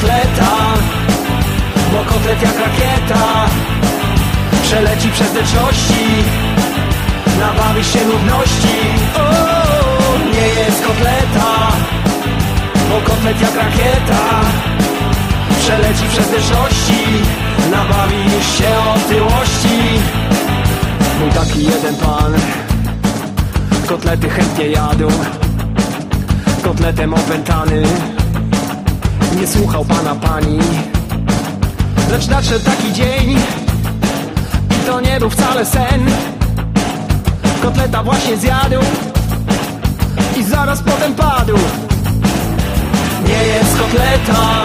kotleta Bo kotlet jak rakieta Przeleci przez wnętrzności Nabawi się nudności o, Nie jest kotleta Bo kotlet jak rakieta Przeleci przez wnętrzności Nabawi się otyłości. Był taki jeden pan Kotlety chętnie jadł Kotletem opętany. Nie słuchał pana pani. Lecz nadszedł taki dzień. I to nie był wcale sen. Kotleta właśnie zjadł I zaraz potem padł. Nie jest kotleta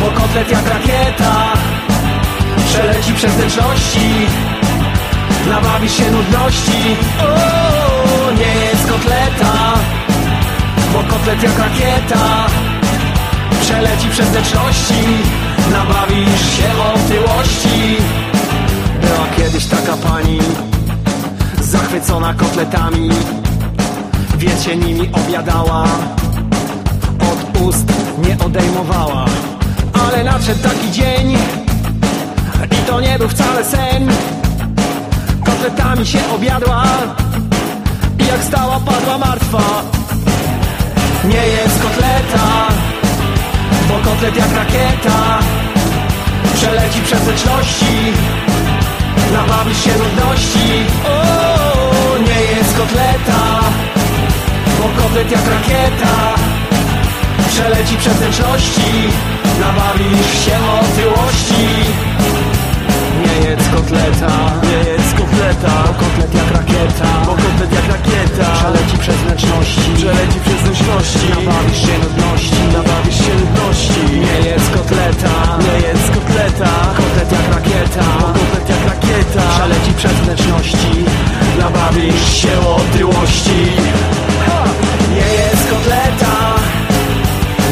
Bo kotlet jak rakieta. Przeleci przez wnętrzności Nabawi się nudności. O, Nie jest kotleta Bo kotlet jak rakieta Przeleci przez wnętrzności Nabawisz się otyłości Była kiedyś taka pani Zachwycona kotletami. Więc się nimi obiadała. Od ust nie odejmowała. Ale nadszedł taki dzień I to nie był wcale sen. Kotletami się obiadła I jak stała padła martwa. Nie jest Kotlet jak rakieta Przeleci przez wnętrzności Nabawisz się nudności. O, Nie jest kotleta Bo kotlet jak rakieta Przeleci przez wnętrzności Nabawisz się otyłości. Nie jest kotleta Nie jest kotleta, Bo kotlet jak rakieta bo kotlet jak rakieta Przeleci przez wnętrzności Przeleci przez wnętrzności otyłości Ha! Nie jest kotleta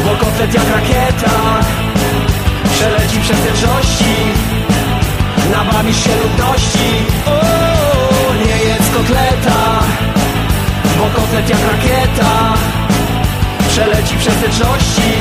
Bo kotlet jak rakieta Przeleci przez wnętrzności Nabawisz się nudności o, Nie jest kotleta Bo kotlet jak rakieta Przeleci przez wnętrzności